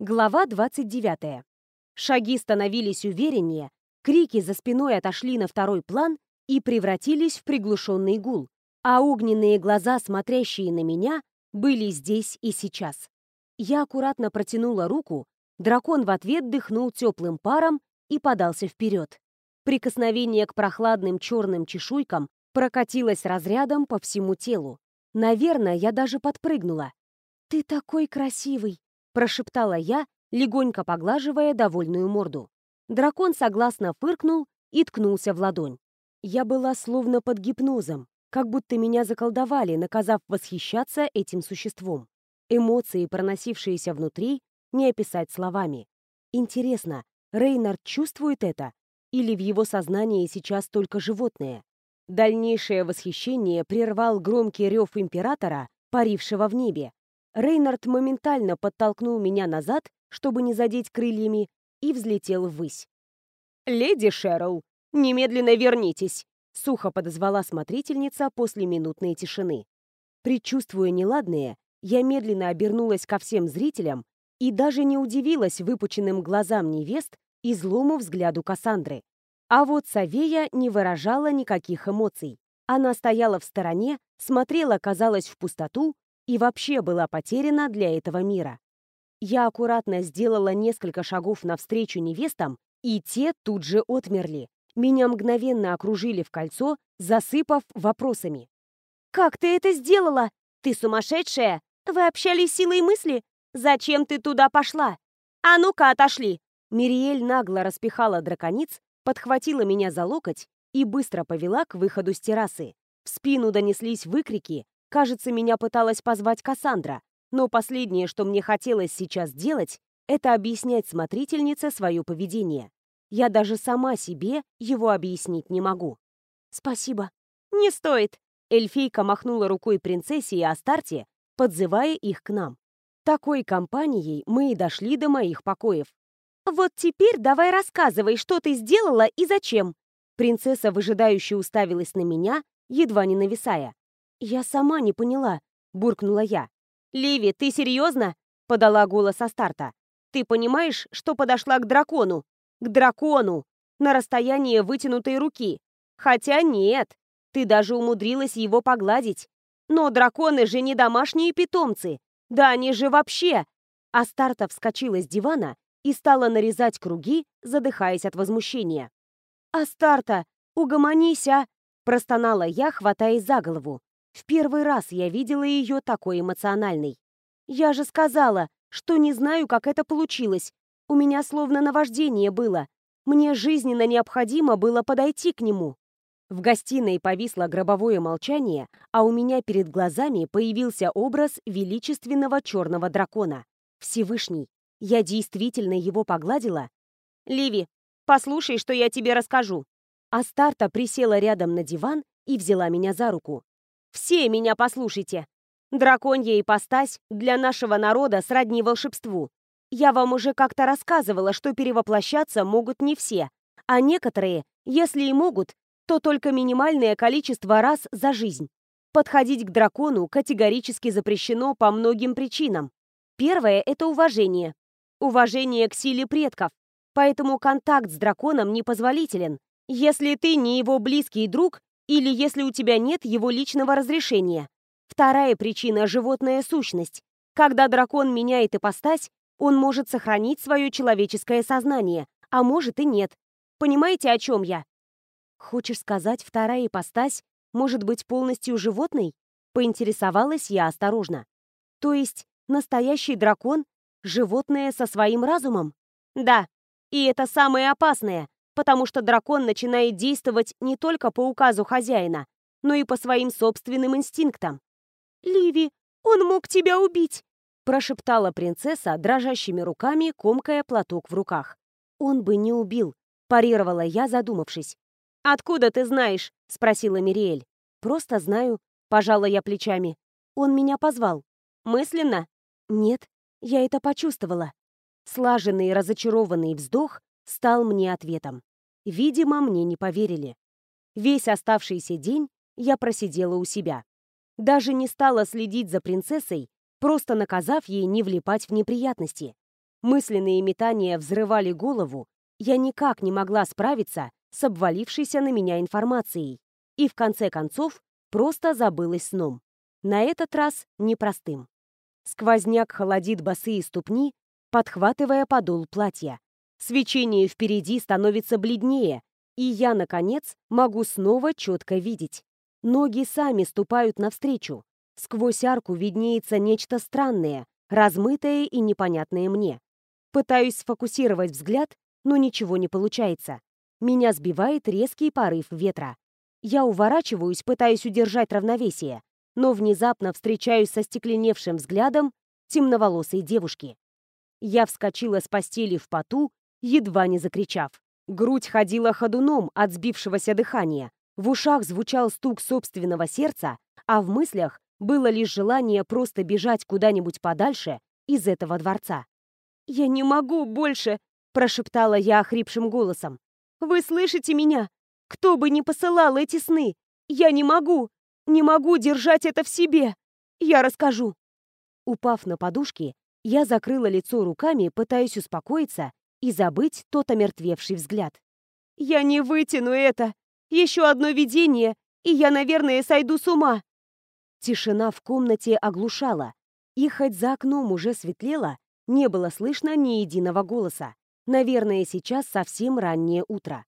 Глава 29. Шаги становились увереннее, крики за спиной отошли на второй план и превратились в приглушенный гул, а огненные глаза, смотрящие на меня, были здесь и сейчас. Я аккуратно протянула руку, дракон в ответ дыхнул теплым паром и подался вперед. Прикосновение к прохладным черным чешуйкам прокатилось разрядом по всему телу. Наверное, я даже подпрыгнула. «Ты такой красивый!» Прошептала я, легонько поглаживая довольную морду. Дракон согласно фыркнул и ткнулся в ладонь. Я была словно под гипнозом, как будто меня заколдовали, наказав восхищаться этим существом. Эмоции, проносившиеся внутри, не описать словами. Интересно, Рейнард чувствует это? Или в его сознании сейчас только животное? Дальнейшее восхищение прервал громкий рев императора, парившего в небе, Рейнард моментально подтолкнул меня назад, чтобы не задеть крыльями, и взлетел ввысь. «Леди Шерл, немедленно вернитесь!» — сухо подозвала смотрительница после минутной тишины. Предчувствуя неладное, я медленно обернулась ко всем зрителям и даже не удивилась выпученным глазам невест и злому взгляду Кассандры. А вот Савея не выражала никаких эмоций. Она стояла в стороне, смотрела, казалось, в пустоту и вообще была потеряна для этого мира. Я аккуратно сделала несколько шагов навстречу невестам, и те тут же отмерли. Меня мгновенно окружили в кольцо, засыпав вопросами. «Как ты это сделала? Ты сумасшедшая? Вы общались силой мысли? Зачем ты туда пошла? А ну-ка, отошли!» Мириэль нагло распихала дракониц, подхватила меня за локоть и быстро повела к выходу с террасы. В спину донеслись выкрики, Кажется, меня пыталась позвать Кассандра, но последнее, что мне хотелось сейчас делать, это объяснять смотрительнице свое поведение. Я даже сама себе его объяснить не могу. «Спасибо». «Не стоит». Эльфийка махнула рукой принцессе и Астарте, подзывая их к нам. Такой компанией мы и дошли до моих покоев. «Вот теперь давай рассказывай, что ты сделала и зачем». Принцесса выжидающе уставилась на меня, едва не нависая. «Я сама не поняла», — буркнула я. «Ливи, ты серьезно?» — подала голос Астарта. «Ты понимаешь, что подошла к дракону? К дракону! На расстоянии вытянутой руки. Хотя нет, ты даже умудрилась его погладить. Но драконы же не домашние питомцы. Да они же вообще...» Астарта вскочила с дивана и стала нарезать круги, задыхаясь от возмущения. «Астарта, угомонись, а!» – простонала я, хватаясь за голову. В первый раз я видела ее такой эмоциональной. Я же сказала, что не знаю, как это получилось. У меня словно наваждение было. Мне жизненно необходимо было подойти к нему. В гостиной повисло гробовое молчание, а у меня перед глазами появился образ величественного черного дракона. Всевышний. Я действительно его погладила? «Ливи, послушай, что я тебе расскажу». Астарта присела рядом на диван и взяла меня за руку. Все меня послушайте. Драконья ипостась для нашего народа сродни волшебству. Я вам уже как-то рассказывала, что перевоплощаться могут не все, а некоторые, если и могут, то только минимальное количество раз за жизнь. Подходить к дракону категорически запрещено по многим причинам. Первое – это уважение. Уважение к силе предков. Поэтому контакт с драконом непозволителен. Если ты не его близкий друг или если у тебя нет его личного разрешения. Вторая причина – животная сущность. Когда дракон меняет ипостась, он может сохранить свое человеческое сознание, а может и нет. Понимаете, о чем я? Хочешь сказать, вторая ипостась может быть полностью животной? Поинтересовалась я осторожно. То есть настоящий дракон – животное со своим разумом? Да, и это самое опасное, потому что дракон начинает действовать не только по указу хозяина, но и по своим собственным инстинктам. «Ливи, он мог тебя убить!» прошептала принцесса, дрожащими руками, комкая платок в руках. «Он бы не убил», — парировала я, задумавшись. «Откуда ты знаешь?» — спросила Мириэль. «Просто знаю», — пожала я плечами. «Он меня позвал». «Мысленно?» «Нет, я это почувствовала». Слаженный разочарованный вздох стал мне ответом. Видимо, мне не поверили. Весь оставшийся день я просидела у себя. Даже не стала следить за принцессой, просто наказав ей не влипать в неприятности. Мысленные метания взрывали голову, я никак не могла справиться с обвалившейся на меня информацией и, в конце концов, просто забылась сном. На этот раз непростым. Сквозняк холодит босые ступни, подхватывая подол платья. Свечение впереди становится бледнее, и я, наконец, могу снова четко видеть. Ноги сами ступают навстречу. Сквозь арку виднеется нечто странное, размытое и непонятное мне. Пытаюсь сфокусировать взгляд, но ничего не получается. Меня сбивает резкий порыв ветра. Я уворачиваюсь, пытаясь удержать равновесие, но внезапно встречаюсь со стекленевшим взглядом темноволосой девушки. Я вскочила с постели в поту, едва не закричав. Грудь ходила ходуном от сбившегося дыхания, в ушах звучал стук собственного сердца, а в мыслях было лишь желание просто бежать куда-нибудь подальше из этого дворца. «Я не могу больше!» – прошептала я охрипшим голосом. «Вы слышите меня? Кто бы ни посылал эти сны! Я не могу! Не могу держать это в себе! Я расскажу!» Упав на подушки, я закрыла лицо руками, пытаясь успокоиться и забыть тот омертвевший взгляд. «Я не вытяну это! Еще одно видение, и я, наверное, сойду с ума!» Тишина в комнате оглушала, и хоть за окном уже светлело, не было слышно ни единого голоса. Наверное, сейчас совсем раннее утро.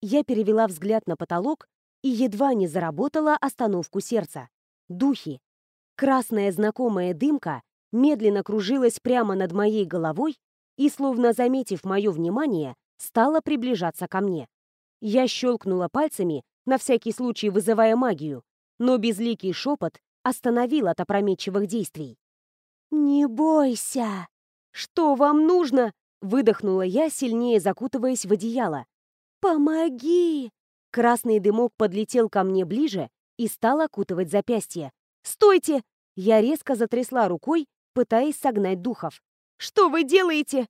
Я перевела взгляд на потолок и едва не заработала остановку сердца. Духи. Красная знакомая дымка медленно кружилась прямо над моей головой и, словно заметив мое внимание, стала приближаться ко мне. Я щелкнула пальцами, на всякий случай вызывая магию, но безликий шепот остановил от опрометчивых действий. «Не бойся!» «Что вам нужно?» — выдохнула я, сильнее закутываясь в одеяло. «Помоги!» Красный дымок подлетел ко мне ближе и стал окутывать запястье. «Стойте!» Я резко затрясла рукой, пытаясь согнать духов. Что вы делаете?»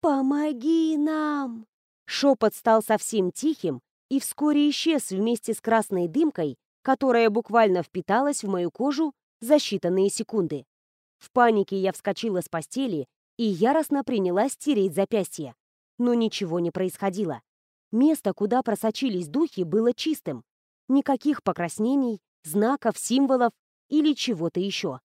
«Помоги нам!» Шепот стал совсем тихим и вскоре исчез вместе с красной дымкой, которая буквально впиталась в мою кожу за считанные секунды. В панике я вскочила с постели и яростно принялась тереть запястье. Но ничего не происходило. Место, куда просочились духи, было чистым. Никаких покраснений, знаков, символов или чего-то еще.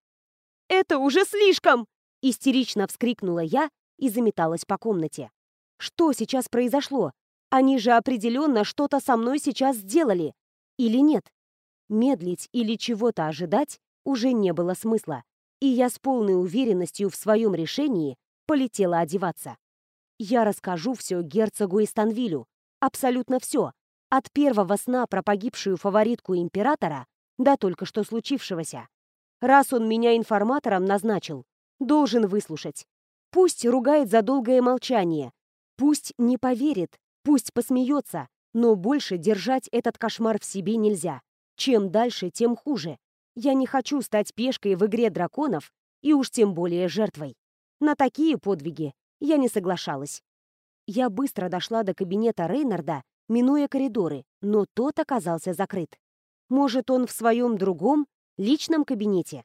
«Это уже слишком!» Истерично вскрикнула я и заметалась по комнате. Что сейчас произошло? Они же определенно что-то со мной сейчас сделали. Или нет? Медлить или чего-то ожидать уже не было смысла. И я с полной уверенностью в своем решении полетела одеваться. Я расскажу все герцогу и Станвилю. Абсолютно все. От первого сна про погибшую фаворитку императора до только что случившегося. Раз он меня информатором назначил, Должен выслушать. Пусть ругает за долгое молчание. Пусть не поверит, пусть посмеется, но больше держать этот кошмар в себе нельзя. Чем дальше, тем хуже. Я не хочу стать пешкой в игре драконов и уж тем более жертвой. На такие подвиги я не соглашалась. Я быстро дошла до кабинета Рейнарда, минуя коридоры, но тот оказался закрыт. Может, он в своем другом, личном кабинете?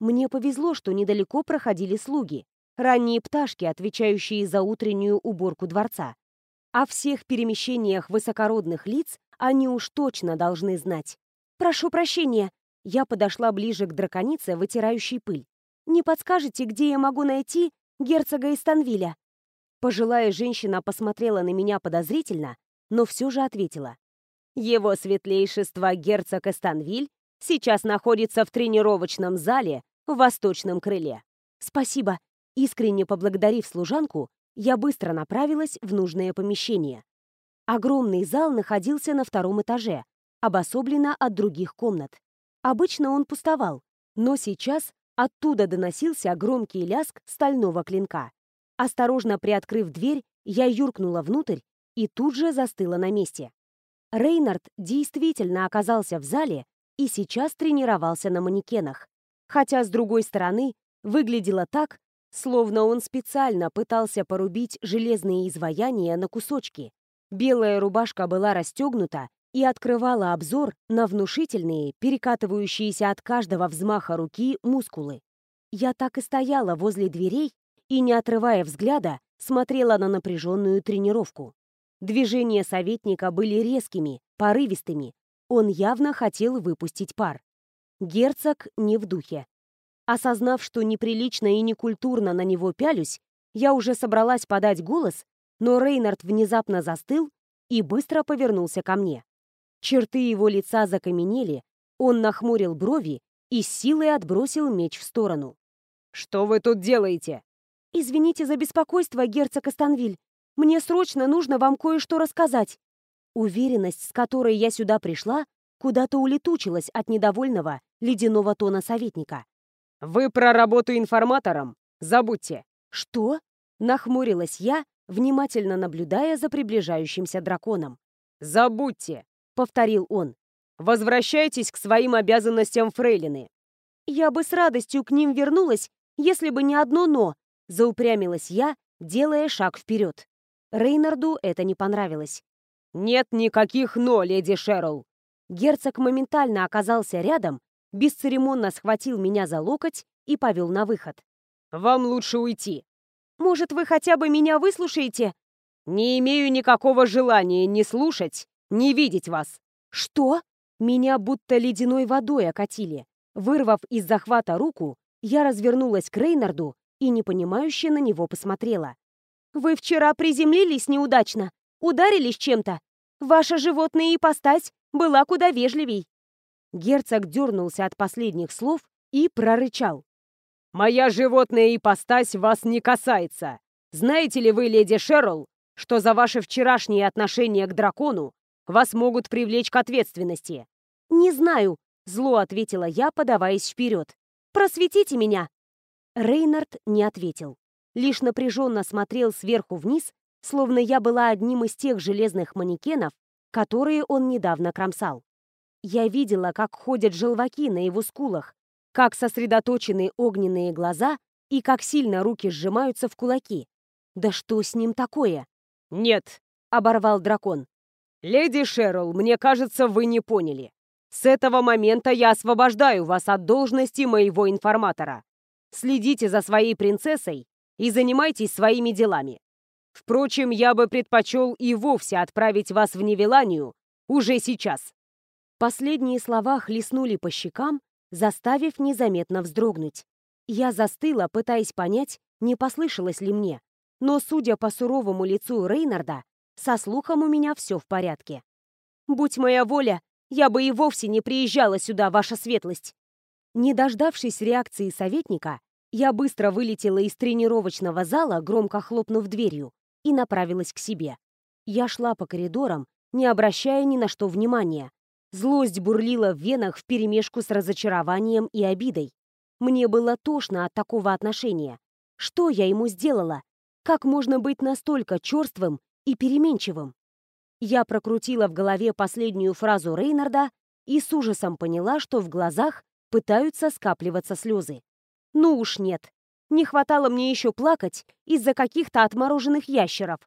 Мне повезло, что недалеко проходили слуги, ранние пташки, отвечающие за утреннюю уборку дворца. О всех перемещениях высокородных лиц они уж точно должны знать. «Прошу прощения», я подошла ближе к драконице, вытирающей пыль. «Не подскажете, где я могу найти герцога Истанвиля?» Пожилая женщина посмотрела на меня подозрительно, но все же ответила. «Его светлейшество герцог Эстанвиль сейчас находится в тренировочном зале в восточном крыле. Спасибо. Искренне поблагодарив служанку, я быстро направилась в нужное помещение. Огромный зал находился на втором этаже, обособленно от других комнат. Обычно он пустовал, но сейчас оттуда доносился громкий ляск стального клинка. Осторожно приоткрыв дверь, я юркнула внутрь и тут же застыла на месте. Рейнард действительно оказался в зале и сейчас тренировался на манекенах. Хотя, с другой стороны, выглядело так, словно он специально пытался порубить железные изваяния на кусочки. Белая рубашка была расстегнута и открывала обзор на внушительные, перекатывающиеся от каждого взмаха руки мускулы. Я так и стояла возле дверей и, не отрывая взгляда, смотрела на напряженную тренировку. Движения советника были резкими, порывистыми. Он явно хотел выпустить пар. Герцог не в духе. Осознав, что неприлично и некультурно на него пялюсь, я уже собралась подать голос, но Рейнард внезапно застыл и быстро повернулся ко мне. Черты его лица закаменели, он нахмурил брови и с силой отбросил меч в сторону. «Что вы тут делаете?» «Извините за беспокойство, герцог Астанвиль. Мне срочно нужно вам кое-что рассказать». Уверенность, с которой я сюда пришла, куда-то улетучилась от недовольного, ледяного тона советника. «Вы про работу информатором? Забудьте!» «Что?» — нахмурилась я, внимательно наблюдая за приближающимся драконом. «Забудьте!» — повторил он. «Возвращайтесь к своим обязанностям фрейлины». «Я бы с радостью к ним вернулась, если бы не одно «но», — заупрямилась я, делая шаг вперед. Рейнарду это не понравилось. «Нет никаких «но», леди Шерл!» Герцог моментально оказался рядом бесцеремонно схватил меня за локоть и повел на выход. «Вам лучше уйти». «Может, вы хотя бы меня выслушаете?» «Не имею никакого желания ни слушать, ни видеть вас». «Что?» Меня будто ледяной водой окатили. Вырвав из захвата руку, я развернулась к Рейнарду и непонимающе на него посмотрела. «Вы вчера приземлились неудачно, ударились чем-то. Ваша животная ипостась была куда вежливей. Герцог дернулся от последних слов и прорычал. «Моя животная ипостась вас не касается. Знаете ли вы, леди Шерл, что за ваше вчерашнее отношение к дракону вас могут привлечь к ответственности?» «Не знаю», — зло ответила я, подаваясь вперед. «Просветите меня!» Рейнард не ответил. Лишь напряженно смотрел сверху вниз, словно я была одним из тех железных манекенов, которые он недавно кромсал. Я видела, как ходят желваки на его скулах, как сосредоточены огненные глаза и как сильно руки сжимаются в кулаки. Да что с ним такое? «Нет», — оборвал дракон. «Леди Шерл, мне кажется, вы не поняли. С этого момента я освобождаю вас от должности моего информатора. Следите за своей принцессой и занимайтесь своими делами. Впрочем, я бы предпочел и вовсе отправить вас в Невеланию уже сейчас. Последние слова хлестнули по щекам, заставив незаметно вздрогнуть. Я застыла, пытаясь понять, не послышалось ли мне. Но, судя по суровому лицу Рейнарда, со слухом у меня все в порядке. «Будь моя воля, я бы и вовсе не приезжала сюда, ваша светлость!» Не дождавшись реакции советника, я быстро вылетела из тренировочного зала, громко хлопнув дверью, и направилась к себе. Я шла по коридорам, не обращая ни на что внимания, Злость бурлила в венах вперемешку с разочарованием и обидой. Мне было тошно от такого отношения. Что я ему сделала? Как можно быть настолько черствым и переменчивым? Я прокрутила в голове последнюю фразу Рейнарда и с ужасом поняла, что в глазах пытаются скапливаться слезы. Ну уж нет. Не хватало мне еще плакать из-за каких-то отмороженных ящеров.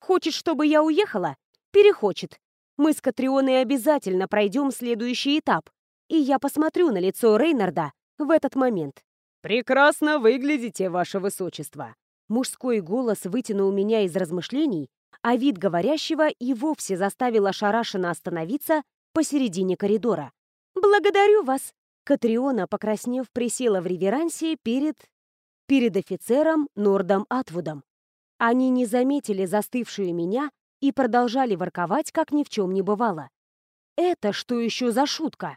Хочет, чтобы я уехала? Перехочет. Мы с Катрионой обязательно пройдем следующий этап, и я посмотрю на лицо Рейнарда в этот момент. «Прекрасно выглядите, ваше высочество!» Мужской голос вытянул меня из размышлений, а вид говорящего и вовсе заставил ошарашенно остановиться посередине коридора. «Благодарю вас!» Катриона, покраснев, присела в реверансе перед... перед офицером Нордом Атвудом. Они не заметили застывшую меня и продолжали ворковать, как ни в чем не бывало. Это что еще за шутка?